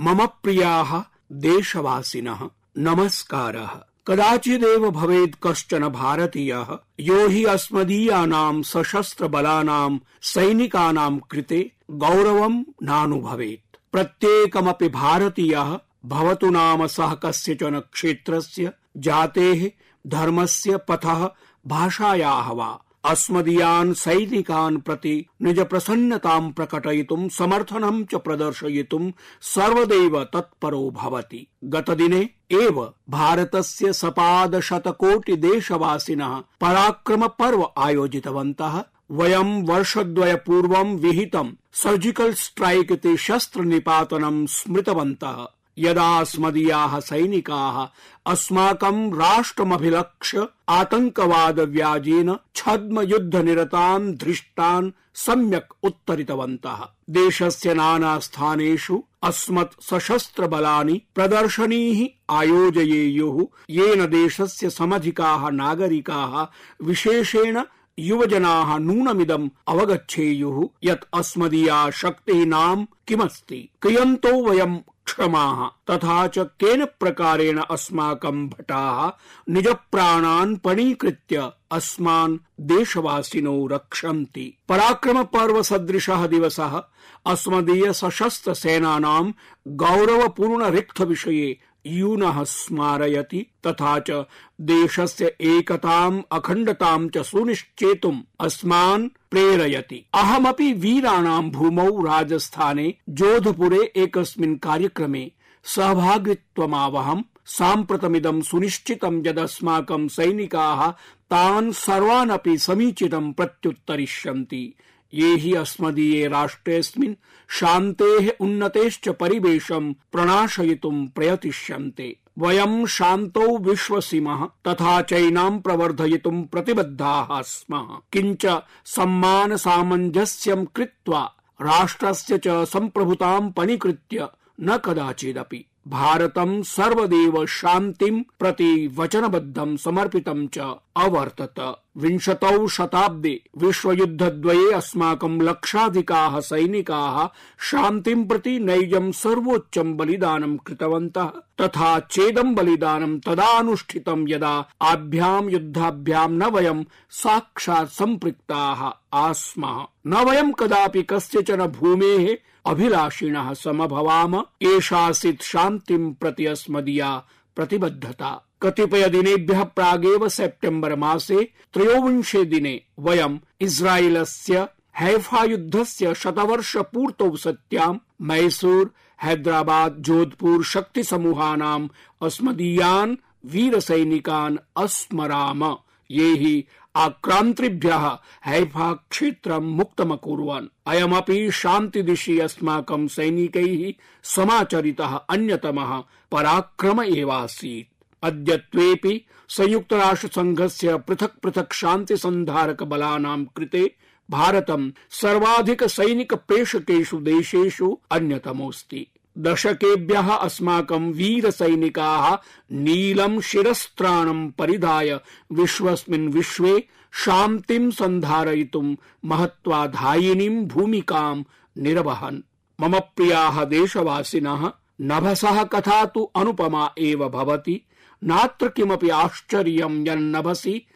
मम प्रियाः देशवासिनः। नमस्कारः। कदाचिदेव भवेत् कश्चन भारतीयः। यो हि अस्मदीयानां सशस्त्रबलानां सैनिकानां कृते गौरवं नानुभवेत्। प्रत्येकमपि भारतीयः भवतु नाम सः कस्यचन क्षेत्रस्य, जातेः, धर्मस्य, पथः, भाषायाः वा। अस्मदीयान् सैनिकान् प्रति निज प्रसन्नतां प्रकटयितुं समर्थनं च प्रदर्शयितुं सर्वदैव तत्परो भवति। गतदिने एव भारतस्य सपादशतकोटि देशवासिनः पराक्रम पर्व आयोजितवन्तः। वयं वर्षद्वय पूर्वं विहितं सर्जिकल स्ट्राइक इति शस्त्र निपातनं स्मृतवन्तः। यदा अस्मदीयाः सैनिकाः अस्माकं राष्ट्रमभिलक्ष्य आतङ्कवाद व्याजेन छद्म युद्ध निरतान् दृष्टान् सम्यक् उत्तरितवन्तः। देशस्य नाना स्थानेषु अस्मत् सशस्त्र बलानि प्रदर्शनीः आयोजयेयुः। येन देशस्य समधिकाः नागरिकाः विशेषेण युवजनाः नूनमिदम् अवगच्छेयुः। यत् अस्मदीया शक्तिः नाम किमस्ति? क्रियन्तो वयं क्षमाः, तथा च केन प्रकारेण अस्माकं भटाः निज प्राणान् पणीकृत्य अस्मान् देशवासिनो रक्षन्ति। पराक्रम पर्व सदृशः दिवसः अस्मदीय सशस्त्र सेनानां गौरवपूर्ण रिक्त विषये यूनः स्मारयति तथा च देशस्य एकताम् अखण्डतां च सुनिश्चेतुम् अस्मान् प्रेरयति। अहमपि वीराणां भूमौ राजस्थाने जोधपुरे एकस्मिन् कार्यक्रमे सहभागित्वमावहम् साम्प्रतमिदं सुनिश्चितं यदस्माकं सैनिकाः तान् सर्वान् अपि समीचितं प्रत्युत्तरिष्यन्ति। ये हि अस्मदीये राष्ट्रेऽस्मिन् शान्तेः उन्नतेश्च परिवेशं प्रणाशयितुं प्रयतिष्यन्ते। वयं शान्तौ विश्वसिमः, तथा चैनां प्रवर्धयितुं प्रतिबद्धाः स्मः। किञ्च सम्मान सामञ्जस्यं कृत्वा राष्ट्रस्य च सम्प्रभुतां पणीकृत्य न कदाचिदपि। भारतं सर्वदेव शान्तिं प्रति वचनबद्धं समर्पितं च अवर्तत। विंशतौ शताब्दे विश्वयुद्धद्वये अस्माकं लक्षाधिकाः सैनिकाः शान्तिं प्रति नैजं सर्वोच्चं बलिदानं कृतवन्तः। तथा चेदं बलिदानं तदा अनुष्ठितं यदा आभ्यां युद्धाभ्यां न वयं साक्षात् सम्पृक्ताः आस्मः। न वयं कदापि कस्यचन भूमेः अभिलाषिणः समभवाम एषासीत् शान्तिं प्रति अस्मदीया प्रतिबद्धता। कतिपय दिनेभ्यः प्रागेव सेप्टेम्बर मासे त्रयोविंशे दिने वयम् इस्राएलस्य हैफा युद्धस्य शतवर्ष पूर्तौ सत्यां मैसूर, हैदराबाद, जोधपुर शक्ति समूहानाम् अस्मदीयान् वीरसैनिकान् अस्मराम। ये हि आक्रान्तृभ्यः। हैफा क्षेत्रं मुक्तमकुर्वन्। अयमपि शान्तिदिशि अस्माकं सैनिकैः समाचरितः, अन्यतमः पराक्रम एवासीत्। अद्यत्वेऽपि संयुक्तराष्ट्रसङ्घस्य पृथक् पृथक् शान्ति सन्धारक बलानां कृते भारतं सर्वाधिक सैनिक प्रेषकेषु देशेषु अन्यतमोऽस्ति। दशकेभ्यः अस्माकं वीर सैनिकाः नीलं शिरस्त्राणं परिधाय विश्वस्मिन् विश्वे शान्तिं सन्धारयितुं महत्वाधायिनीं भूमिकां निरवहन्। मम प्रियाः देशवासिनः, नभसः कथा तु अनुपमा एव भवति। नात्र किमपि आश्चर्यं यन्नभसि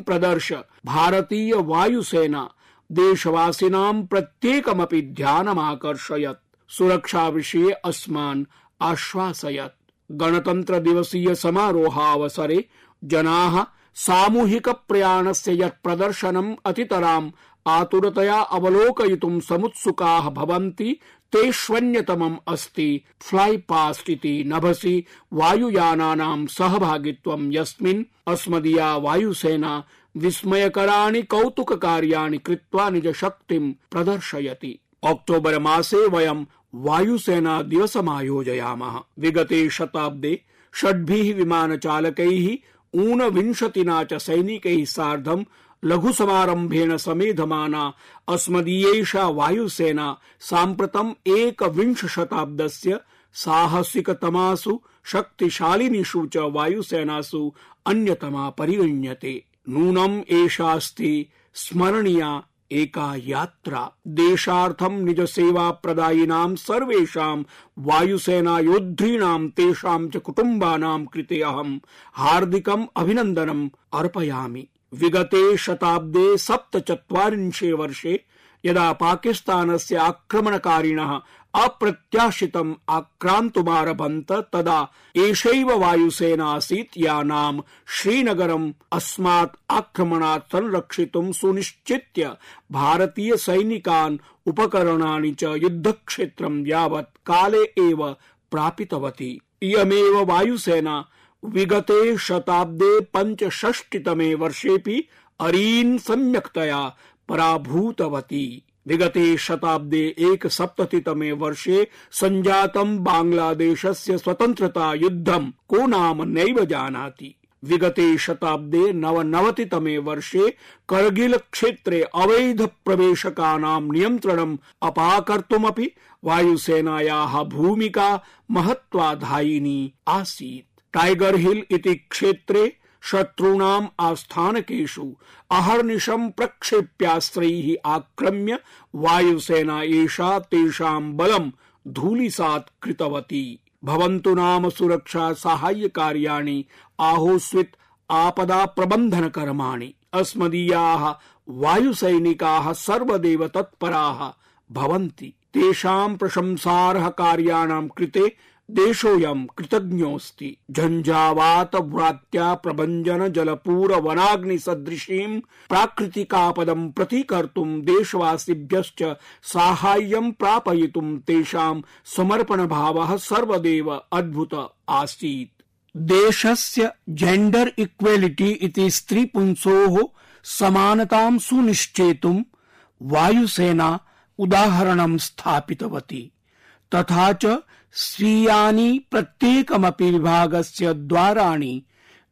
प्रदर्श। भारतीय वायुसेना देशवासिनां प्रत्येकमपि ध्यानमाकर्षयत्। सुरक्षा विषये अस्मान् आश्वासयत्। गणतन्त्र दिवसीय समारोहावसरे जनाः सामूहिक प्रयाणस्य यत् प्रदर्शनम् अतितराम् आतुरतया अवलोकयितुं समुत्सुकाः भवन्ति तेष्वन्यतमम् अस्ति। फ्लाई पास्ट नभसि वायुयानानां सहभागित्वं यस्मिन् अस्मदीया वायुसेना विस्मयकराणि कौतुककार्याणि कृत्वा निजशक्तिं प्रदर्शयति। अक्टोबर मासे वयं वायुसेना दिवसमायोजयामः। विगते शताब्दे षड्भिः विमानचालकैः ऊनविंशतिना च सैनिकैः सार्धं लघुसमारम्भेण समेधमाना अस्मदीयैषा वायुसेना साम्प्रतम् एकविंश शताब्दस्य साहसिकतमासु शक्तिशालिनीषु च वायुसेनासु अन्यतमा परिगण्यते। नूनम् एषास्ति स्मरणीया। एका यात्रा देशार्थम निज सेवा प्रदायिनां सर्वेषां वायुसेना योद्धॄणां तेषां च कुटुम्बानां कृते अहं हार्दिकम् अभिनन्दनम् अर्पयामि। विगते शताब्दे सप्तचत्वारिंशे वर्षे यदा पाकिस्तानस्य आक्रमणकारिणः अप्रत्याशितम् आक्रान्तुमारभन्त तदा एषैव वायुसेना आसीत् या नाम श्रीनगरम् अस्मात् आक्रमणात् संरक्षितुं सुनिश्चित्य भारतीय सैनिकान् उपकरणानि च युद्धक्षेत्रं यावत् काले एव प्रापितवती। इयमेव वायुसेना विगते शताब्दे पञ्चषष्टितमे वर्षेऽपि अरीन् सम्यक्तया पराभूतवती। विगते शताब्दे एक सप्ततितमे वर्षे सञ्जातं बांग्लादेशस्य स्वतन्त्रता युद्धं को नाम नैव जानाति। विगते शताब्दे नवनवतितमे वर्षे करगिल क्षेत्रे अवैध प्रवेशकानां नियन्त्रणम् अपाकर्तुमपि वायुसेनायाः भूमिका महत्वाधायिनी आसीत्। टाइगर हिल इति क्षेत्रे शत्रूणाम् आस्थानकेषु अहर्निशं प्रक्षेप्यास्त्रैः आक्रम्य वायुसेना एषा तेषां बलं धूलिसात् कृतवती। भवन्तु नाम सुरक्षा साहाय्य कार्याणि आहोस्वित् आपदा प्रबन्धन कर्माणि अस्मदीयाः वायुसैनिकाः सर्वदेव तत्पराः भवन्ति। तेषां प्रशंसार्ह कार्याणां कृते देशोऽयं कृतज्ञोऽस्ति। झञ्झावात व्रात्या प्रभञ्जन जलपूर वनाग्नि सदृशीं प्राकृतिकापदं प्रतीकर्तुं देशवासिभ्यश्च साहाय्यं प्रापयितुं तेषां समर्पणभावः सर्वदेव अद्भुत आसीत्। देशस्य जेण्डर इक्वेलिटी इति स्त्रीपुंसोः समानतां सुनिश्चेतुं वायुसेना उदाहरणं स्थापितवती। तथा च स्वीयानि प्रत्येकमपि विभागस्य द्वाराणि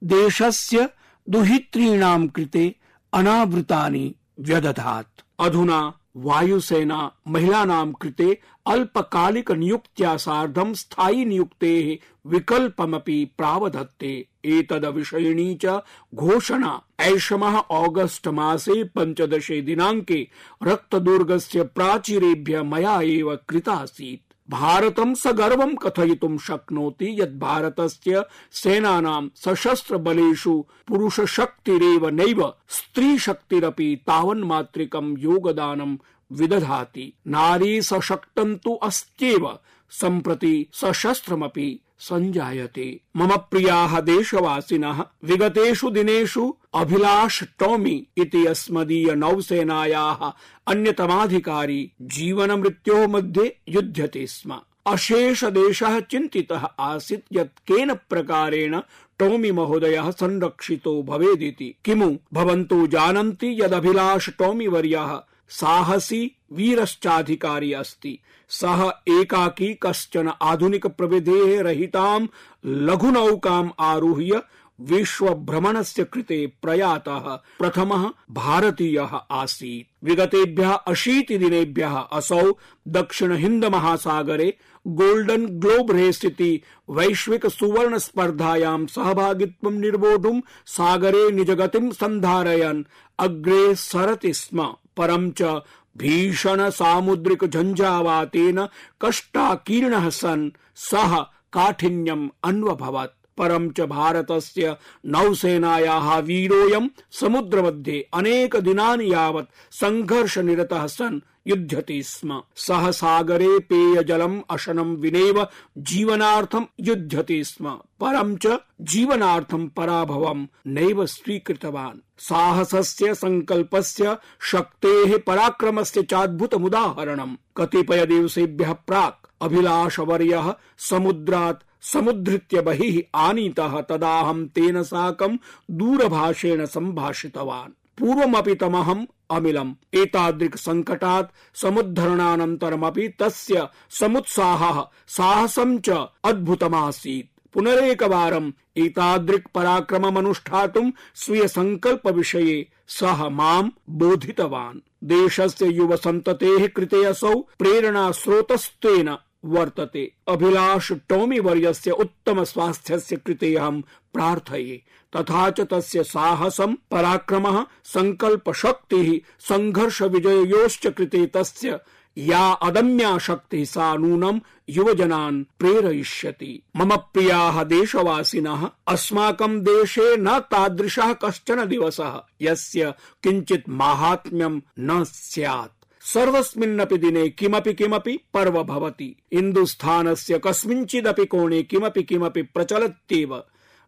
देशस्य दुहितॄणां कृते अनावृतानि व्यदधात्। अधुना वायुसेना महिलानां कृते अल्पकालिक नियुक्त्या सार्धं स्थायि नियुक्तेः विकल्पमपि प्रावधत्ते। एतदविषयिणी च घोषणा। ऐषमः ऑगस्ट मासे पञ्चदशे दिनाङ्के रक्तदुर्गस्य प्राचीरेभ्य मया एव कृतासीत्। भारतं सगर्वं कथयितुं शक्नोति यत् भारतस्य सेनानां सशस्त्र बलेषु पुरुषशक्तिरेव नैव स्त्रीशक्तिरपि तावन्मात्रिकं योगदानं विदधाति। नारी सशक्तं तु अस्त्येव, सम्प्रति सशस्त्रमपि सञ्जायते। मम प्रियाः देशवासिनः विगतेषु दिनेषु अभिलाष टॉमी इति अस्मदीय नौसेनायाः अन्यतमाधिकारी जीवन मृत्योः मध्ये युध्यते स्म। अशेष देशः चिन्तितः आसीत् यत् केन प्रकारेण टोमी महोदयः संरक्षितो भवेदिति। किमु? भवन्तो जानन्ति यदभिलाष टोमी वर्यः साहसी वीरश्चाधिकारी अस्ति। सः एकाकी कश्चन आधुनिक प्रविधेः रहितां लघुनौकाम् आरुह्य विश्व भ्रमणस्य कृते प्रयातः। प्रथमः भारतीयः आसीत्। विगतेभ्यः अशीति दिनेभ्यः असौ दक्षिण हिन्द महासागरे गोल्डन ग्लोब रेस इति वैश्विक सुवर्ण स्पर्धायां सहभागित्वं निर्वोढुं सागरे निजगतिं सन्धारयन् अग्रे सरति स्म। परं च भीषण सामुद्रिक झंझावातेन कष्टाकीर्ण सन्। सह काठिन्यम अन्वभवत्। परं च भारतस्य नौसेनायाः वीरोऽयं समुद्रमध्ये अनेकदिनानि यावत् सङ्घर्षनिरतः सन् युध्यति स्म। सः सागरे पेयजलम् अशनं विनेव जीवनार्थं युध्यति स्म। परं च जीवनार्थं पराभवं नैव स्वीकृतवान्। साहसस्य सङ्कल्पस्य शक्तेः पराक्रमस्य चाद्भुतमुदाहरणम्। कतिपय दिवसेभ्यः प्राक् अभिलाषवर्यः समुद्रात् समुद्धृत्य बहिः आनीतः तदाहं तेन साकं दूरभाषेण सम्भाषितवान्। पूर्वमपि तमहम् अमिलम्। एतादृक् सङ्कटात् समुद्धरणानन्तरमपि तस्य समुत्साहः, साहसं च अद्भुतमासीत्। पुनरेकवारम् एतादृक् पराक्रममनुष्ठातुं स्वीय सङ्कल्प विषये सः माम् बोधितवान्। देशस्य युव सन्ततेः कृते असौ प्रेरणा स्रोतस्त्वेन वर्तते। अभिलाष टोमी वर्यस्य उत्तम स्वास्थ्यस्य कृते अहं प्रार्थये। तथा च तस्य साहसं, पराक्रमः सङ्कल्पशक्तिः सङ्घर्ष विजययोश्च कृते तस्य या अदम्या शक्तिः सा नूनं युवजनान् प्रेरयिष्यति। मम प्रियाः देशवासिनः, अस्माकं देशे न तादृशः कश्चन दिवसः। यस्य किञ्चित् माहात्म्यं न स्यात्। सर्वस्मिन्नपि दिने किमपि किमपि पर्व भवति हिन्दुस्थानस्य कस्मिंश्चिदपि कोणे किमपि किमपि प्रचलत्येव।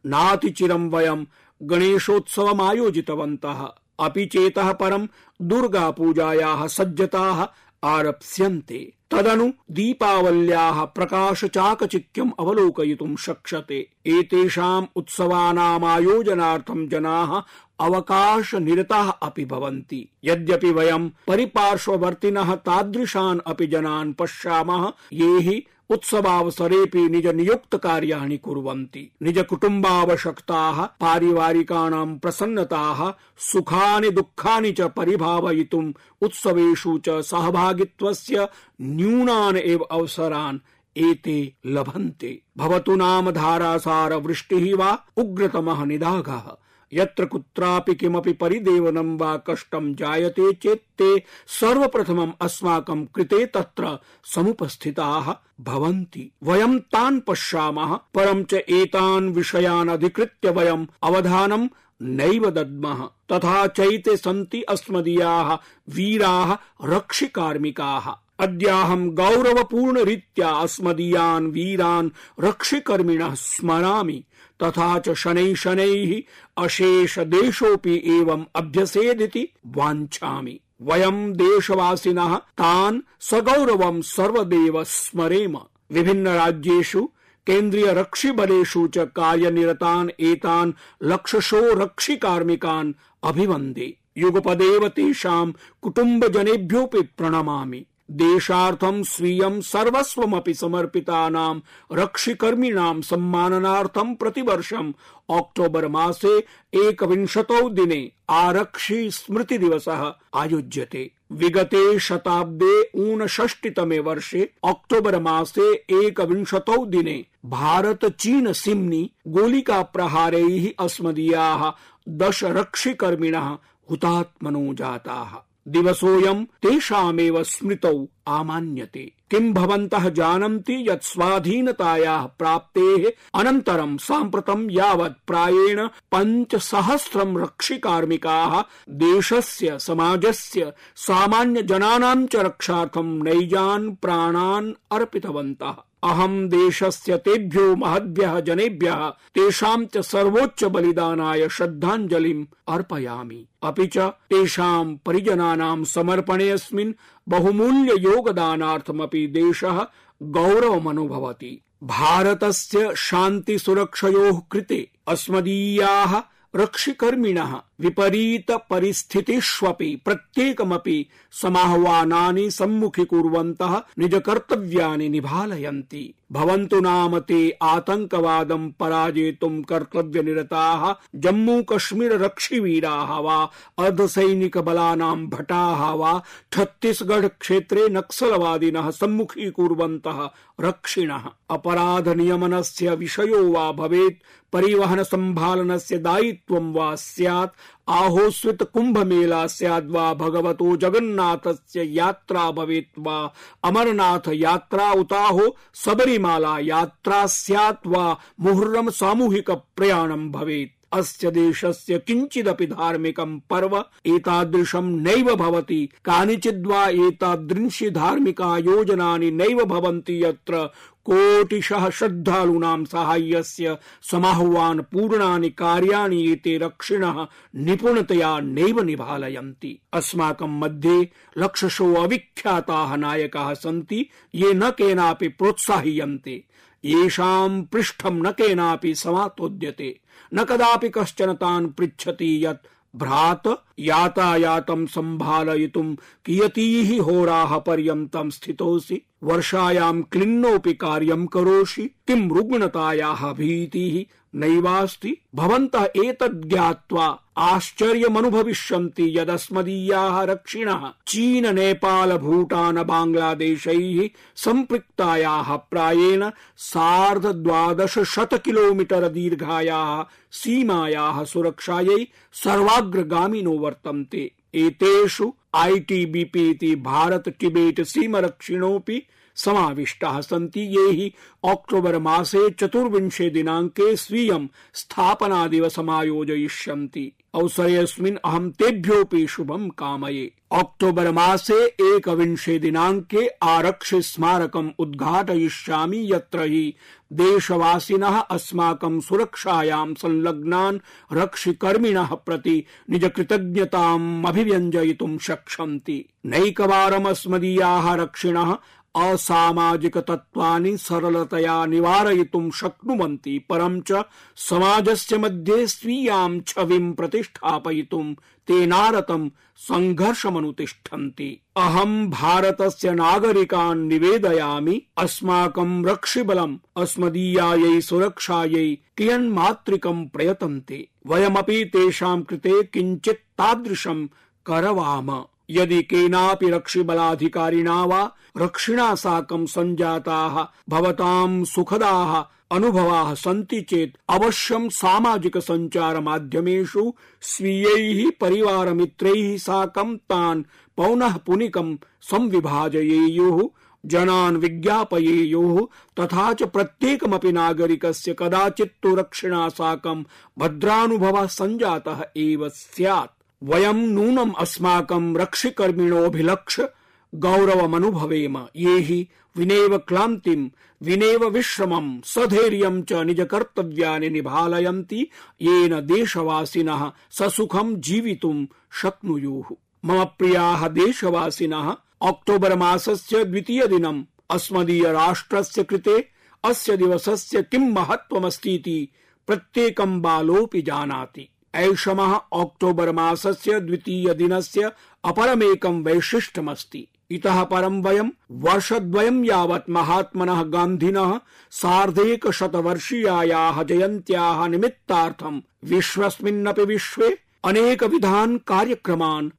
नातिचिरं वयं गणेशोत्सवमायोजितवन्तः अपि चेतः परं दुर्गापूजायाः सज्जताः आरप्स्यन्ते। तदनु दीपावल्याः प्रकाशचाकचिक्यम् अवलोकयितुं शक्ष्यते। एतेषाम् उत्सवानामायोजनार्थं जनाः अवकाशनिरताः अपि भवन्ति। यद्यपि वयं परिपार्श्ववर्तिनः तादृशान् अपि जनान् पश्यामः, ये हि उत्सवावसरेऽपि निज नियुक्त कार्याणि कुर्वन्ति। निज कुटुम्बावश्यकताः पारिवारिकाणां प्रसन्नताः, सुखानि दुःखानि च परिभावयितुम् उत्सवेषु च सहभागित्वस्य न्यूनान् एव अवसरान् एते लभन्ते। भवतु नाम धारासार वृष्टिः वा उग्रतमः निदाघः। यत्र कुत्रापि किमपि परिदेवनं वा कष्टं जायते चेत् ते सर्वप्रथमम् अस्माकं कृते तत्र समुपस्थिताः भवन्ति। वयं तान् पश्यामः, परं च एतान् विषयान् अधिकृत्य वयम् अवधानं नैव दद्मः। तथा चैते सन्ति अस्मदीयाः, वीराः, रक्षिकार्मिकाः। अद्याहं गौरवपूर्णरीत्या अस्मदीयान्, वीरान्, रक्षिकर्मिणः स्मरामि। तथा च शनैः अशेष देशोऽपि एवम् अभ्यसेदिति वाञ्छामि। वयं देशवासिनः तान् सगौरवं सर्वदेव स्मरेम। विभिन्न राज्येषु केंद्रीय रक्षिबलेषु च कार्यनिरतान् एतान् लक्षशो रक्षिकार्मिकान् अभिवन्दे युगपदेव तेषां कुटुम्बजनेभ्योऽपि प्रणमामि। देशार्थं स्वीयं सर्वस्वमपि समर्पितानां रक्षिकर्मिणां सम्माननार्थं प्रतिवर्षम् ऑक्टोबर मासे एकविंशतौ दिने आरक्षि स्मृति दिवसः आयोज्यते। विगते शताब्दे ऊनषष्टितमे वर्षे ऑक्टोबर मासे एकविंशतौ दिने भारत चीन सिम्नि गोलिका प्रहारैः अस्मदीयाः दश रक्षिकर्मिणः हुतात्मनो जाताः। दिवसोऽयं तेषामेव स्मृतौ आमान्यते। किं भवन्तः जानन्ति यत् स्वाधीनतायाः प्राप्तेः अनन्तरं साम्प्रतं यावत् प्रायेण पञ्चसहस्रं रक्षिकार्मिकाः देशस्य, समाजस्य, सामान्यजनानां च रक्षार्थं नैजान् प्राणान् अर्पितवन्तः। अहम देशस्य तेभ्यो महद्भ्यः जनेभ्यः तेषां च सर्वोच्च बलिदानाय श्रद्धाञ्जलिम् अर्पयामि। अपि च तेषां परिजनानां समर्पणेऽस्मिन् बहुमूल्य योगदानार्थमपि देशः गौरवमनुभवति। भारतस्य शान्ति सुरक्षयोः कृते अस्मदीयाः रक्षिकर्मिणः विपरीत परिस्थितिष्वपि प्रत्येकमपि समाह्वानानि सम्मुखीकुर्वन्तः निज कर्तव्यानि निभालयन्ति। भवन्तु नाम ते आतङ्कवादं पराजेतुं कर्तव्यनिरताः जम्मू कश्मीर रक्षिवीराः वा, अर्धसैनिकबलानां भटाः वा, छत्तीसगढ़ क्षेत्रे नक्सलवादिनः सम्मुखीकुर्वन्तः रक्षिणः। अपराध नियमनस्य विषयो वा भवेत् परिवहन सम्भालनस्य दायित्वं वा स्यात् आहोस्वित कुंभ मेला स्याद्वा भगवतो जगन्नाथस्य यात्रा भवेत् वा? अमरनाथ यात्रा उताहो, सबरीमाला यात्रा स्यात् वा मुहर्रम सामूहिक प्रयाणम भवेत्। अस्य देशस्य किञ्चिदपि धार्मिकं पर्व एतादृशं नैव भवति। कानिचिद्वा एतादृशी धार्मिकायोजनानि नैव भवन्ति यत्र कोटिशः श्रद्धालूनां साहाय्यस्य समाह्वान पूर्णानि कार्याणि एते रक्षिणः निपुणतया नैव निभालयन्ति। अस्माकं मध्ये लक्षशो अविख्याताः नायकाः सन्ति, ये न केनापि प्रोत्साह्यन्ते। येषां पृष्ठं न केनापि समातोद्यते। न कदापि कश्चन तान् पृच्छति यत् भ्रात यातायातं सम्भालयितुं कियतीः होराः पर्यन्तं स्थितोऽसि। वर्षायां क्लिन्नोऽपि कार्यं करोषि। किं रुग्णतायाः भीतिः? नैवास्ति? भवन्तः एतद् ज्ञात्वा आश्चर्यमनुभविष्यन्ति यदस्मदीयाः रक्षिणः। चीन नेपाल भूटान बाङ्ग्लादेशैः सम्पृक्तायाः प्रायेण सार्ध द्वादश शत किलोमीटर दीर्घायाः सीमायाः सुरक्षायै सर्वाग्रगामिनो वर्तन्ते। एतेषु आईटीबीपी भारत टिबेट सीमरक्षिणोऽपि समाविष्टाः सन्ति ये हि मसे मासे चतुर्विंशे दिनाङ्के स्वीयं स्थापना दिवसमायोजयिष्यन्ति अवसरेऽस्मिन् अहं तेभ्योऽपि शुभं कामये। अक्टोबर मासे एकविंशे दिनाङ्के आरक्षि स्मारकम् उद्घाटयिष्यामि यत्र हि देशवासिनः अस्माकं सुरक्षायां संलग्नान् रक्षिकर्मिणः प्रति निज कृतज्ञताम् अभिव्यञ्जयितुं शक्ष्यन्ति। नैकवारमस्मदीयाः रक्षिणः असामाजिक तत्त्वानि सरलतया निवारयितुं शक्नुवन्ति, परं च समाजस्य मध्ये स्वीयां छविं प्रतिष्ठापयितुं तेनारतं सङ्घर्षमनुतिष्ठन्ति। अहं भारतस्य नागरिकान् निवेदयामि, अस्माकं रक्षिबलम्, अस्मदीयायै सुरक्षायै कियन्मात्रिकं प्रयतन्ते। वयमपि तेषां कृते किञ्चित् तादृशं करवाम। यदि केनापि रक्षिबलाधिकारिणा वा रक्षिणा साकं सञ्जाताः, भवतां सुखदाः अनुभवाः सन्ति चेत् अवश्यं सामाजिक सञ्चार माध्यमेषु स्वीयैः परिवारमित्रैः साकं तान् पौनः पुनिकं संविभाजयेयुः, जनान् विज्ञापयेयुः, तथा च प्रत्येकमपि नागरिकस्य कदाचित् तु रक्षिणा साकं भद्रानुभवः सञ्जातः एव स्यात्। वयं नूनम् अस्माकं रक्षिकर्मिणोऽभिलक्ष्य गौरवमनुभवेम। ये हि विनेव क्लान्तिम्, विनेव विश्रमम्, सधैर्यम् च निज कर्तव्यानि निभालयन्ति, येन देशवासिनः ससुखम् जीवितुम् शक्नुयुः। मम प्रियाः देशवासिनः, अक्टोबर मासस्य द्वितीयदिनम् अस्मदीय राष्ट्रस्य कृते, अस्य दिवसस्य किम् महत्त्वमस्तीति प्रत्येकम् बालोऽपि जानाति। ऐषमः अक्टोबर मासस्य द्वितीय दिनस्य अपरमेकं वैशिष्ट्यमस्ति। इतः परं वयं वर्षद्वयं यावत् महात्मनः गान्धिनः सार्धैकशतवर्षीयायाः जयन्त्याः निमित्तार्थं विश्वस्मिन्नपि विश्वे अनेकविधान् कार्यक्रमान्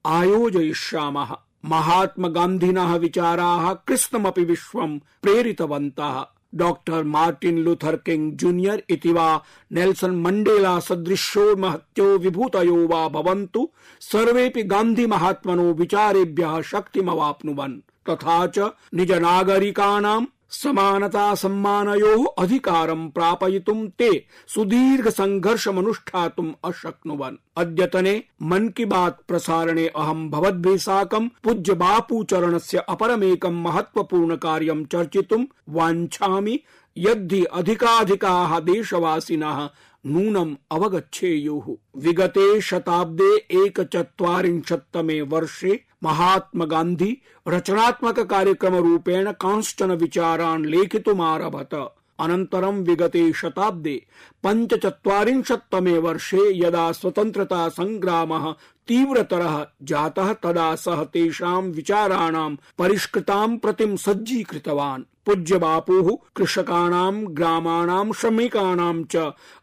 महात्म गान्धिनः विचाराः कृष्णमपि विश्वं प्रेरितवन्तः। Doctor Martin Luther King junior इतिवा Nelson Mandela सदृशो महत्यो विभूतयो वा भवन्तु। सर्वेपि गांधी महात्मनो विचारेभ्यः शक्तिमवाप्नुवन्। तथा च निज नागरिकाणां समानता सम्मानयोः अधिकारं प्रापयितुं ते सुदीर्घ संघर्षमनुष्ठातुम् अशक्नुवन्। अद्यतने मन की बात प्रसारणे अहं भवद्भिः साकं पूज्य बापू चरणस्य अपरमेकं महत्वपूर्ण कार्यं चर्चितुं वाञ्छामि। यद्धि अधिकाधिकाः देशवासिनः नूनम् अवगछेयु विगते शताब्दे एक एकचत्वारिंशत्तमे वर्षे महात्मा गांधी रचनात्मक कार्यक्रम रूपेण कांश्चन विचारान् लेखितुमारभत। अनन्तरं विगते शताब्दे पञ्चचत्वारिंशत्तमे वर्षे यदा स्वतन्त्रता सङ्ग्रामः तीव्रतरः जातः, तदा सः तेषां विचाराणां परिष्कृतां प्रतिं सज्जीकृतवान्। पूज्य बापुः कृषकाणां, ग्रामाणां श्रमिकाणां च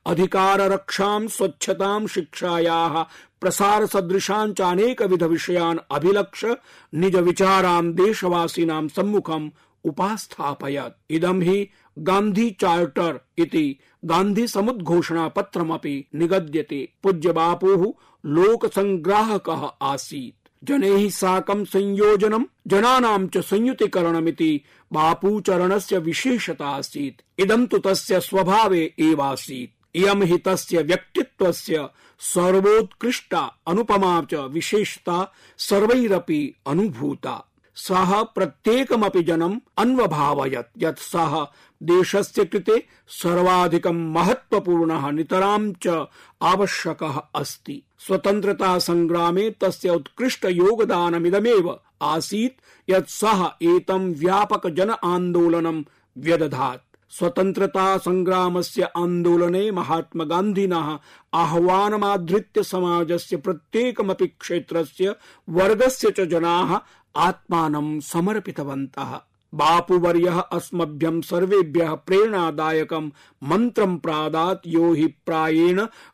अधिकाररक्षां, स्वच्छतां, शिक्षायाः प्रसार सदृशान् च अनेकविध विषयान् अभिलक्ष्य निज विचारान् देशवासिनां सम्मुखम् उपास्थापयत्। इदं हि गान्धी चार्टर इति गान्धी समुद्घोषणा पत्रमपि निगद्यते। पूज्य बापुः लोक संग्राहकः आसीत्। जनैः साकं संयोजनं, जनानां च संयुतिकरणमिति बापूचरणस्य विशेषता आसीत्। इदं तु तस्य स्वभावे एवासीत् इयं हि तस्य व्यक्तित्वस्य सर्वोत्कृष्टा अनुपमा च विशेषता सर्वैरपि अनुभूता। सः प्रत्येकमपि जनम् अन्वभावयत्, यत् सः देशस्य कृते सर्वाधिकं महत्वपूर्णः नितरां च आवश्यकः अस्ति। स्वतन्त्रता सङ्ग्रामे तस्य उत्कृष्ट योगदानमिदमेव आसीत्, यत् सः एतं व्यापक जन आन्दोलनं व्यदधात्। स्वतन्त्रता सङ्ग्रामस्य आन्दोलने महात्मा गान्धिनः आह्वानमाधृत्य समाजस्य प्रत्येकमपि क्षेत्रस्य, वर्गस्य च जनाः आत्मानं समर्पितवन्तः। बापुवर्यः अस्मभ्यं सर्वेभ्यः प्रेरणादायकं, मन्त्रं प्रादात् यो हि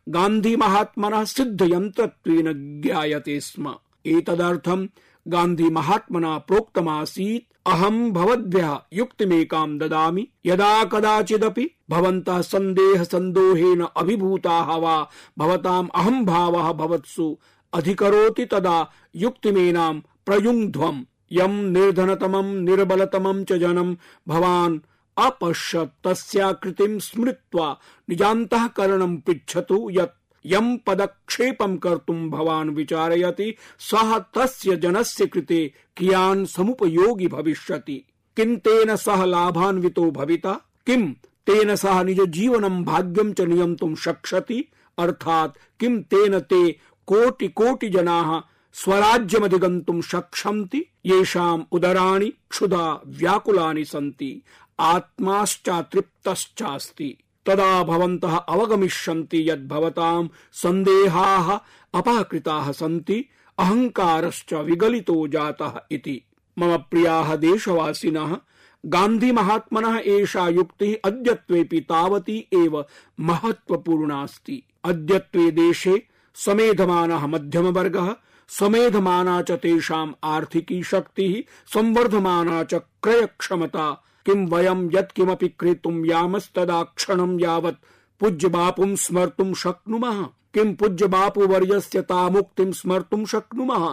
गान्धी महात्मनः सिद्धयन्त्रत्वेन ज्ञायते स्म। एतदर्थं गान्धी महात्मना प्रोक्तमासीत्। अहं भवद्भ्यः युक्तिमेकां ददामि। यदा कदाचिदपि सन्देह सन्दोहेन अभिभूताः वा, भवताम् अहं भावः भवत्सु। अधिकरोति तदा युक्तिमेनां प्रयुङ्ध्वम्, यम् निर्धनतमम्, निर्बलतमम् च जनम्। भवान्, अपश्यत् तस्याकृतिम् स्मृत्वा निजान्तःकरणम् पृच्छतु यत् यम् पदक्षेपं कर्तुम् भवान् विचारयति, सः तस्य जनस्य कृते कियान् समुपयोगि भविष्यति। किम् तेन सह लाभान्वितो भविता? किम् तेन सह निज जीवनं भाग्यं च नियन्तुं शक्ष्यति? अर्थात् किम् तेन ते कोटि कोटि जनाः स्वराज्यमधिगन्तुं शक्ष्यन्ति, येषाम् उदराणि क्षुधा व्याकुलानि सन्ति, आत्माश्चातृप्तश्चास्ति। तदा भवन्तः अवगमिष्यन्ति यद् भवताम् सन्देहाः अपाकृताः सन्ति, अहङ्कारश्च विगलितो जातः इति। मम प्रियाः देशवासिनः गान्धी महात्मनः एषा युक्तिः अद्यत्वेऽपि तावती एव महत्वपूर्णास्ति अद्यत्वे देशे समेधमानः मध्यमवर्गः समेधमाना च तेषाम् आर्थिकी शक्तिः, संवर्धमाना च क्रयक्षमता। किं वयं यत्किमपि क्रेतुं यामस्तदा क्षणं यावत् पूज्य बापुं स्मर्तुं शक्नुमः? किं पूज्य बापुवर्यस्य तामुक्तिं स्मर्तुं शक्नुमः?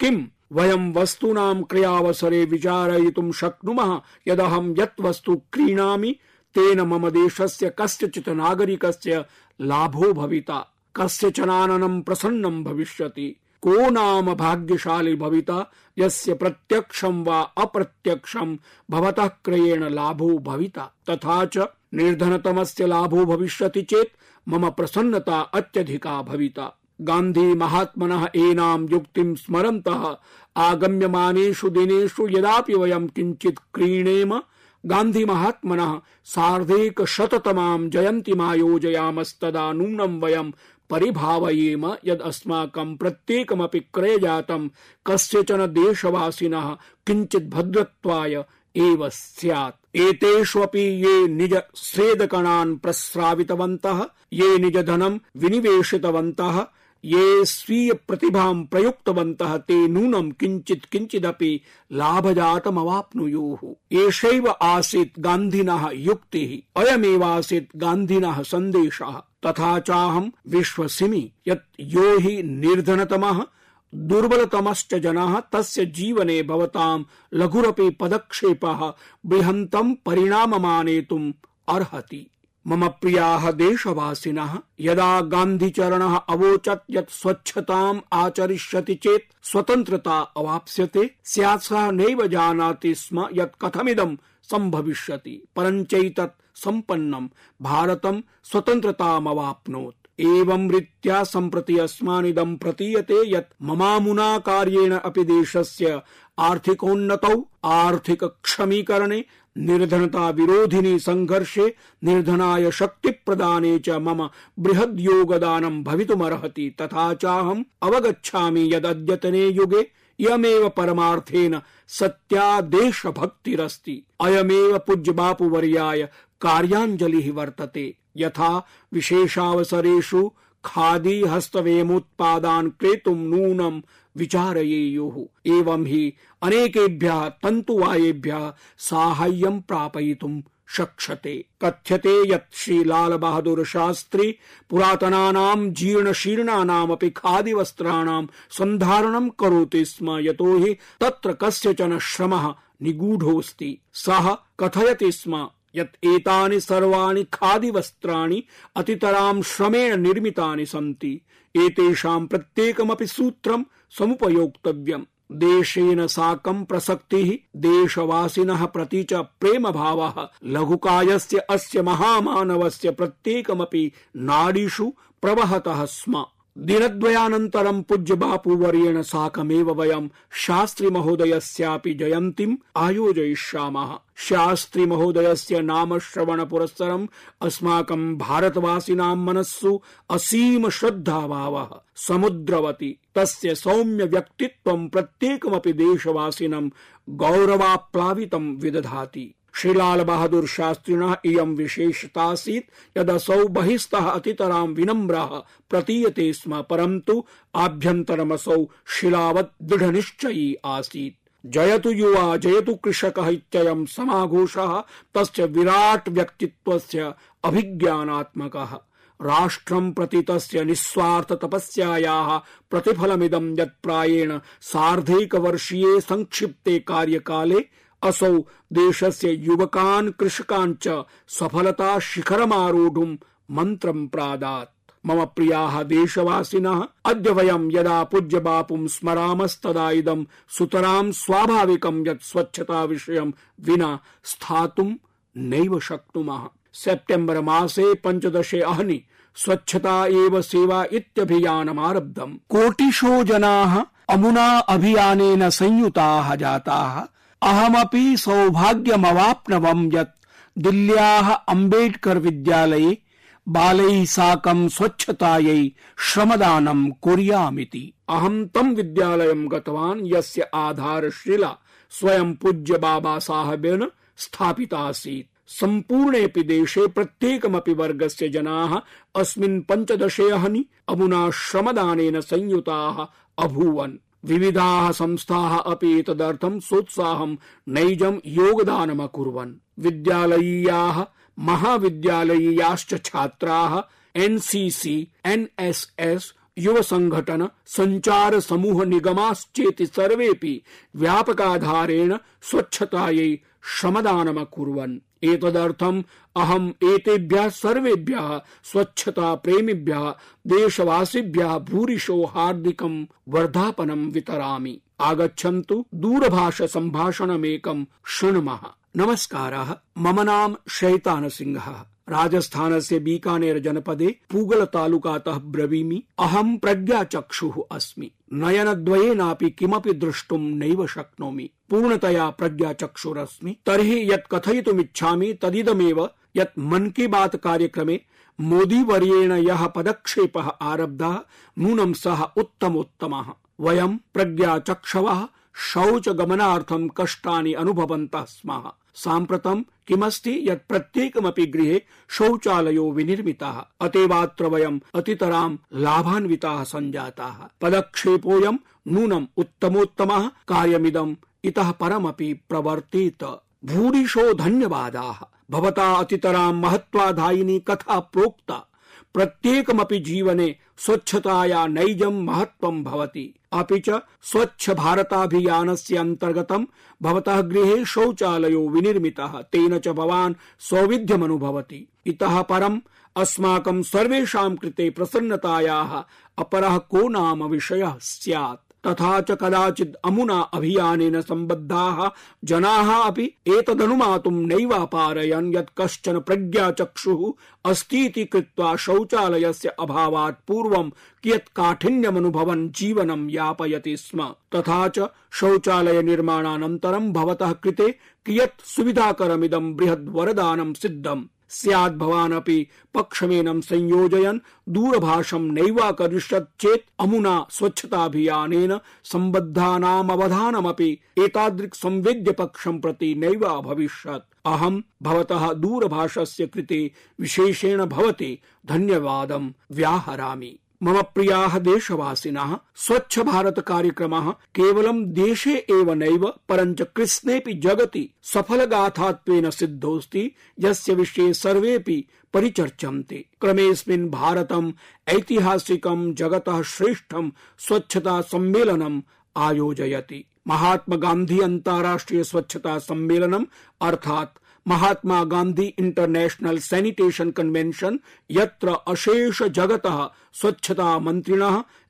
किं वयं वस्तूनां क्रयावसरे विचारयितुं शक्नुमः? यदहं यत् वस्तु क्रीणामि, तेन मम देशस्य कस्यचित् नागरिकस्य लाभो भविता। कस्यचनाननं प्रसन्नं भविष्यति। को नाम भाग्यशाली भविता, यस्य प्रत्यक्षं वा अप्रत्यक्षं भवतः क्रयेण लाभो भविता। तथा च निर्धनतमस्य लाभो भविष्यति चेत् मम प्रसन्नता अत्यधिका भविता। गान्धी महात्मनः एनां युक्तिं स्मरन्तः, आगम्यमानेषु दिनेषु यदापि वयं किञ्चित् क्रीणेम, गान्धी महात्मनः सार्धैकशततमां जयन्तीमायोजयामस्तदा नूनं वयं परिभावयेम यद अस्माकं प्रत्येकमपि क्रयजातं, कस्यचन देशवासिनः किञ्चित् भद्रत्वाय एव स्यात्। एतेष्वपि ये निज स्वेदकणान् प्रस्रावितवन्तः, ये निज धनम विनिवेशितवन्तः ये स्वीय प्रतिभा प्रयुक्तवन्तः ते नूनम नूनं किञ्चित् किञ्चिदपि लाभजातमवाप्नुयुः। एषैव आसीत् गान्धिनः युक्तिः अयमेवासीत् गान्धिनः सन्देशः। तथा चाहम विश्वसिमि, यत् यो हि निर्धनतमः, दुर्बलतमश्च जनः, तस्य जीवने भवतां लघुरपि पदक्षेपः बृहन्तं परिणाममानेतुम् अर्हति। मम प्रियाः देशवासिनः यदा गान्धिचरणः अवोचत् यत् स्वच्छताम् आचरिष्यति चेत् स्वतन्त्रता अवाप्स्यते स्यात् सः नैव जानाति स्म यत् कथमिदं सम्भविष्यति, परञ्चैतत् सम्पन्नं भारतं स्वतन्त्रतामवाप्नोत्। एवं रीत्या सम्प्रति अस्मानिदं प्रतीयते यत् ममामुना कार्येण अपि देशस्य आर्थिकोन्नतौ आर्थिक क्षमीकरणे निर्धनता विरोधिनि संघर्षे निर्धनाय शक्ति प्रदाने च मम बृहद् योगदानं भवितुमर्हति तथा चाहम् अवगच्छामि यदद्यतने युगे इयमेव परमार्थेन सत्या देशभक्तिरस्ति अयमेव पूज्य बापुवर्याय कार्याञ्जलिः वर्तते। यथा विशेषावसरेषु खादी हस्तवेमोत्पादान् क्रेतुं नूनं विचारयेयुः। एवं हि अनेकेभ्यः तन्तुवायेभ्यः साहाय्यं प्रापयितुं शक्ष्यते। कथ्यते यत् श्री लाल बहादुर शास्त्री पुरातनानां जीर्णशीर्णानामपि खादिवस्त्राणां सन्धारणं करोति स्म, यतो हि तत्र कस्यचन श्रमः निगूढोऽस्ति। सः कथयति स्म, यत् एतानि सर्वाणि खादिवस्त्राणि अतितरां श्रमेण निर्मितानि सन्ति। एतेषां प्रत्येकमपि सूत्रं समुपयोक्तव्यम्। देशेन साकं प्रसक्तिः, देशवासिनः प्रति च प्रेम लघुकाय लघुकायस्य अस्य महामानवस्य प्रत्येकमपि नाडीषु प्रवहतः स्म। दिनद्वयानन्तरं पूज्य बापूवर्येण साकमेव वयं शास्त्रि महोदयस्यापि जयन्तीम् आयोजयिष्यामः। शास्त्रि महोदयस्य नाम श्रवण पुरस्सरम् अस्माकं भारतवासिनां मनस्सु असीम श्रद्धाभावः समुद्रवति। तस्य सौम्य व्यक्तित्वं प्रत्येकमपि देशवासिनं गौरवाप्लावितं विदधाति। श्रीलाल बहादुर शास्त्रिणः इयं विशेषतासीत् यदसौ बहिस्तः अतितरां विनम्रः प्रतीयते स्म, परन्तु आभ्यन्तरमसौ शिलावत् दृढनिश्चयी आसीत्। जयतु युवा, जयतु कृषकः इत्ययं समाघोषः, तस्य विराट् व्यक्तित्वस्य अभिज्ञानात्मकः। राष्ट्रं प्रति तस्य निस्वार्थ तपस्यायाः प्रतिफलमिदं यत् प्रायेण सार्धैकवर्षीये संक्षिप्ते कार्यकाले असौ देशस्य युवकान्, कृषकान् च सफलता शिखरमारोढुं मन्त्रं प्रादात्। मम प्रियाः देशवासिनः, अद्य वयं यदा पूज्य बापुं स्मरामस्तदा इदं सुतरां स्वाभाविकं यत् स्वच्छता विषयं विना स्थातुं नैव शक्नुमः। सेप्टेम्बर मासे पञ्चदशे अहनि, स्वच्छता एव सेवा इत्यभियानमारब्धम्। कोटिशो जनाः अमुना अभियानेन संयुताः जाताः। अहमपि सौभाग्यमवाप्नवं यत् दिल्ल्याः अंबेडकर विद्यालये बालैः साकं स्वच्छतायै श्रमदानं कुर्यामिति। अहं तं विद्यालयं गतवान्, यस्य आधारशिला स्वयं पूज्य बाबा साहेबेन स्थापितासीत्। सम्पूर्णेऽपि देशे प्रत्येकमपि वर्गस्य जनाः अस्मिन् पञ्चदशे अहनि अमुना श्रमदानेन संयुताः अभूवन्। विविधाः संस्थाः अपि एतदर्थं सोत्साहं नैजं योगदानमकुर्वन्। विद्यालयीयाः, महाविद्यालयीयाश्च छात्राः एनसीसी एनएसएस युव संघटन संचार समूह निगमाश्चेति सर्वेपि व्यापकाधारेण स्वच्छतायै श्रमदानमकुर्वन्। एतदर्थम् अहम एतेभ्यः सर्वेभ्यः स्वच्छता प्रेमिभ्यः, देशवासिभ्यः भूरिशो हार्दिकं वर्धापनम वितरामि। आगच्छन्तु दूरभाष सम्भाषणमेकं शृणुमः। नमस्कारः। मम नाम शैतान सिंहः राजस्थानस्य बीकानेर जनपदे पूगल तालुकातः ब्रवीमि। अहं प्रज्ञाचक्षुः अस्मि। नयनद्वयेनापि किमपि द्रष्टुं नैव शक्नोमि। पूर्णतया प्रज्ञाचक्षुरस्मि। तर्हि यत् कथयितुमिच्छामि तदिदमेव यत् मन की बात कार्यक्रमे मोदी वर्येण यः पदक्षेपः आरब्धः, नूनं सः उत्तमोत्तमः। वयं प्रज्ञाचक्षवः शौचगमनार्थं कष्टानि अनुभवन्तः स्मः। साम्प्रतं किमस्ति यत् प्रत्येकमपि गृहे शौचालयो विनिर्मितः, अतेवात्र वयम् अतितरां लाभान्विताः सञ्जाताः। पदक्षेपोऽयं नूनम् उत्तमोत्तमः, कार्यमिदम् इतः परमपि प्रवर्तेत। भूरिशो धन्यवादाः। भवता अतितरां महत्वाधायिनी कथा प्रोक्ता। प्रत्येकमपि जीवने स्वच्छताया नैजं महत्वं भवति। अपि च स्वच्छ भारताभियानस्य अन्तर्गतं भवतः गृहे शौचालयो विनिर्मितः, तेन च भवान् सौविध्यमनुभवति। इतः परम् अस्माकं सर्वेषां कृते प्रसन्नतायाः अपरः को नाम विषयः स्यात्। तथा च कदाचित् अमुना अभियानेन सम्बद्धाः, जनाः अपि एतदनुमातुं नैवापारयन् यत् कश्चन प्रज्ञाचक्षुः अस्तीति कृत्वा शौचालयस्य अभावात् पूर्वं कियत् काठिन्यमनुभवन् जीवनं यापयति स्म। तथा च शौचालय निर्माणानन्तरं भवतः कृते कियत् सुविधाकरमिदं बृहद्वरदानं सिद्धम्। स्यात् भवान् अपि पक्षमेनं संयोजयन्, दूरभाषं नैवाकरिष्यत् चेत् अमुना स्वच्छताभियानेन सम्बद्धानामवधानमपि एतादृक् संवेद्य पक्षं प्रति नैव अभविष्यत्। अहं भवतः दूरभाषस्य कृते विशेषेण भवते। धन्यवादं। व्याहरामि। मम प्रियाः देशवासिनः, स्वच्छ भारत कार्यक्रमः केवलं देशे एव नैव, परञ्च कृत्स्नेऽपि जगति सफलगाथात्वेन सिद्धोऽस्ति, यस्य विषये सर्वेऽपि परिचर्चन्ते। क्रमेऽस्मिन् भारतम् ऐतिहासिकं जगतः श्रेष्ठं स्वच्छता सम्मेलनम् आयोजयति। महात्मा गान्धी अन्ताराष्ट्रिय स्वच्छता सम्मेलनम्, अर्थात् Mahatma Gandhi international sanitation convention, यत्र अशेष जगत स्वच्छता मंत्रिण,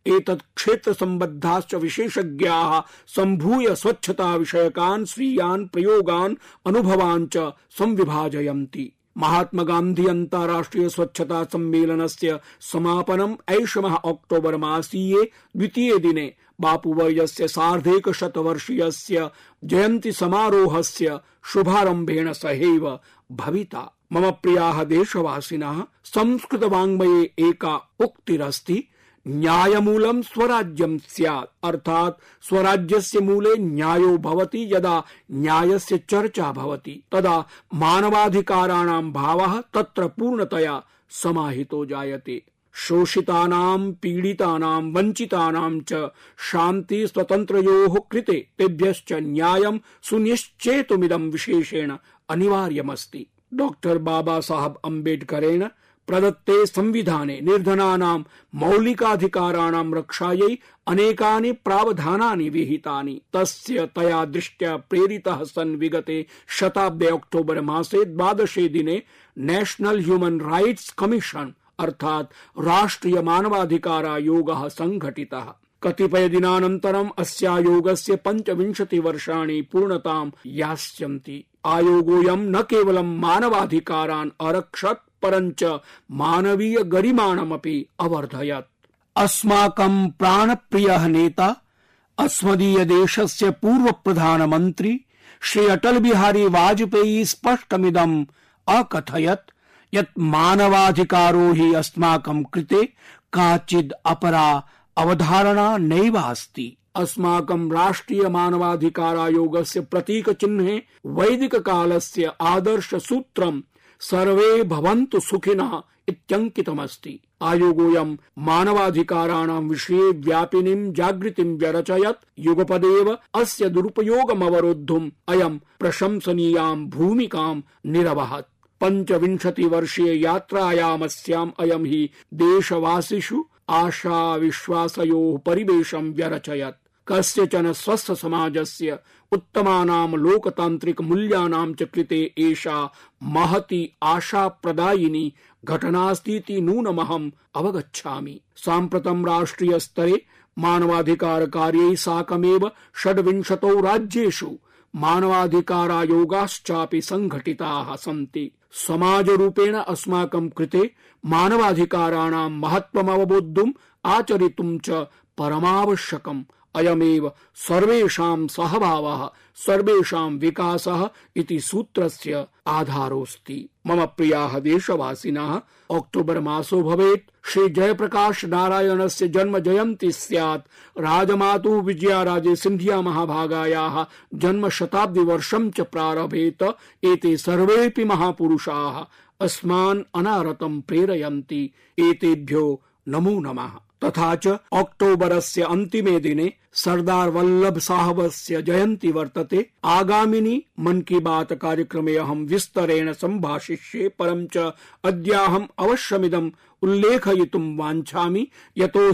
एतत् क्षेत्र संबद्धाश्च विशेषज्ञा संभूय स्वच्छता विषयकान्, स्वीयान्, प्रयोगान्, अनुभवान् च संविभाजयन्ति। महात्मा गांधी अन्ताराष्ट्रिय स्वच्छता सम्मेलनस्य समापनम् ऐषमः अक्टोबर मासीये द्वितीये दिने बापूवर्यस्य सार्धैकशतवर्षीयस्य जयन्ति समारोहस्य शुभारम्भेण सहैव भविता। मम प्रियाः संस्कृत संस्कृतवाङ्मये एका उक्तिरस्ति। न्यायमूलं स्वराज्यं स्यात्। अर्थात् स्वराज्यस्य मूले न्यायो भवति, यदा न्यायस्य चर्चा भवति। तदा मानवाधिकाराणां भावः तत्र पूर्णतया समाहितो जायते। शोषितानां पीडितानां वञ्चितानां च शान्ति स्वतन्त्रयोः कृते तेभ्यश्च न्यायं सुनिश्चेतुमिदं विशेषेण अनिवार्यमस्ति। डॉक्टर बाबा साहब अम्बेडकरेण प्रदत्ते संविधाने, निर्धनानां मौलिकाधिकाराणां रक्षायै अनेकानि प्रावधानानि विहितानि। तस्य तया दृष्ट्या प्रेरितः सन् विगते शताब्दे अक्टोबर मासे द्वादशे दिने नेशनल ह्यूमन राइट्स कमीशन, अर्थात् राष्ट्रिय मानवाधिकारायोगः सङ्घटितः कतिपय दिनानन्तरम् अस्यायोगस्य पञ्चविंशति वर्षाणि पूर्णतां यास्यन्ति। आयोगोऽयं न केवलं मानवाधिकारान् अरक्षत् परञ्च मानवीय गरिमाणमपि अवर्धयत्। अस्माकं प्राणप्रियः नेता अस्मदीय देशस्य पूर्व प्रधानमन्त्री श्री अटल बिहारी वाजपेयी स्पष्टमिदम् अकथयत् यत् मानवाधिकारो हि अस्माकं कृते काचिद् अपरा अवधारणा नैव अस्ति। अस्माकं राष्ट्रिय मानवाधिकारायोगस्य प्रतीक चिह्ने वैदिक कालस्य आदर्श सूत्रं सर्वे भवन्तु सुखिनः इत्यङ्कितमस्ति। आयोगोऽयं मानवाधिकाराणां विषये व्यापिनीं जागृतिं व्यरचयत्। युगपदेव अस्य दुरुपयोगमवरोद्धुम् अयं प्रशंसनीयां भूमिकां निरवहत्। पञ्चविंशति वर्षीय यात्रायामस्याम् अयं हि देशवासिषु आशा विश्वासयोः परिवेशं व्यरचयत्। कस्यचन स्वस्थ समाजस्य उत्तमानां लोकतान्त्रिक मूल्यानां च कृते एषा महती आशाप्रदायिनी घटनास्तीति नूनमहम् अवगच्छामि। साम्प्रतं राष्ट्रिय स्तरे मानवाधिकार कार्यै साकमेव षड्विंशतौ राज्येषु मानवाधिकारायोगाश्चापि सङ्घटिताः सन्ति। समाजरूपेण अस्माकं कृते मानवाधिकाराणां महत्त्वमवबोद्धुम् आचरितुं च परमावश्यकम्। अयमेव सर्वेषां सहभावः सर्वेषां विकासः इति सूत्रस्य आधारोऽस्ति। मम प्रियाः देशवासिनः, अक्टोबर मासो भवेत्। श्री जयप्रकाश नारायणस्य जन्म जयन्ती स्यात्। राजमातुः विजयाराजे सिन्धिया महाभागायाः जन्म शताब्दि वर्षं च प्रारभेत। एते सर्वेऽपि महापुरुषाः अस्मान् अनारतं प्रेरयन्ति। एतेभ्यो नमो नमः। तथा च अक्टोबरस्य अन्तिमे दिने सरदार वल्लभ साहबस्य जयन्ती वर्तते। आगामिनि मन की बात कार्यक्रमे अहं विस्तरेण सम्भाषिष्ये, परं च अद्याहम् अवश्यमिदम् उल्लेखयितुं वाञ्छामि, यतो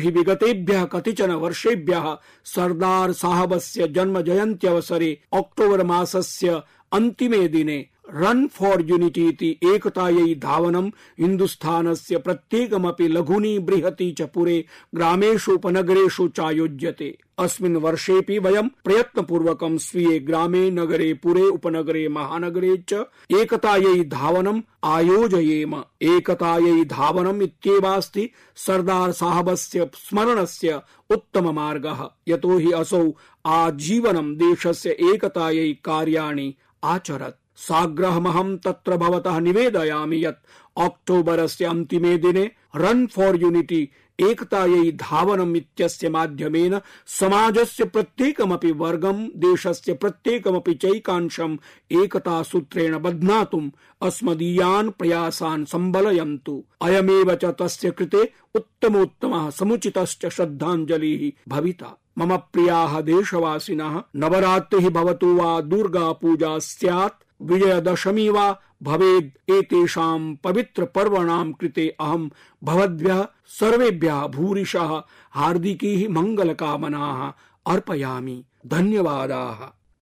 कतिचन वर्षेभ्यः सरदार साहबस्य जन्म जयन्त्यवसरे अक्टोबर मासस्य अन्तिमे दिने रन फॉर यूनिटी इति एकतायै धावनं हिन्दुस्थानस्य प्रत्येकमपि लघुनि बृहति च पुरे। ग्रामेषु चायोज्यते। अस्मिन् वर्षेऽपि वयं प्रयत्नपूर्वकं स्वीये ग्रामे, नगरे, पुरे, उपनगरे, महानगरे च एकतायै धावनम् आयोजयेम। एकतायै धावनम् इत्येवास्ति सरदार साहबस्य स्मरणस्य उत्तम मार्गः। यतो हि असौ आजीवनं देशस्य एकतायै कार्याणि आचरत्। साग्रहमहं तत्र भवतः निवेदयामि यत् अक्टोबरस्य अन्तिमे दिने रन फॉर यूनिटी एकतायै धावनम् इत्यस्य माध्यमेन समाजस्य प्रत्येकमपि वर्गं देशस्य प्रत्येकमपि चैकांशम् एकतासूत्रेण बध्नातुम् अस्मदीयान् प्रयासान् सम्बलयन्तु। अयमेव च तस्य कृते उत्तमोत्तमः समुचितश्च श्रद्धाञ्जलिः भविता। मम प्रियाः देशवासिनः, नवरात्रिः भवतु वा दुर्गा पूजा स्यात्। विजयदशमी वा भवेद् एतेषां पवित्र पर्वणां कृते अहं भवद्भ्यः सर्वेभ्यः भूरिशः हार्दिकीः मङ्गलकामनाः अर्पयामि। धन्यवादाः।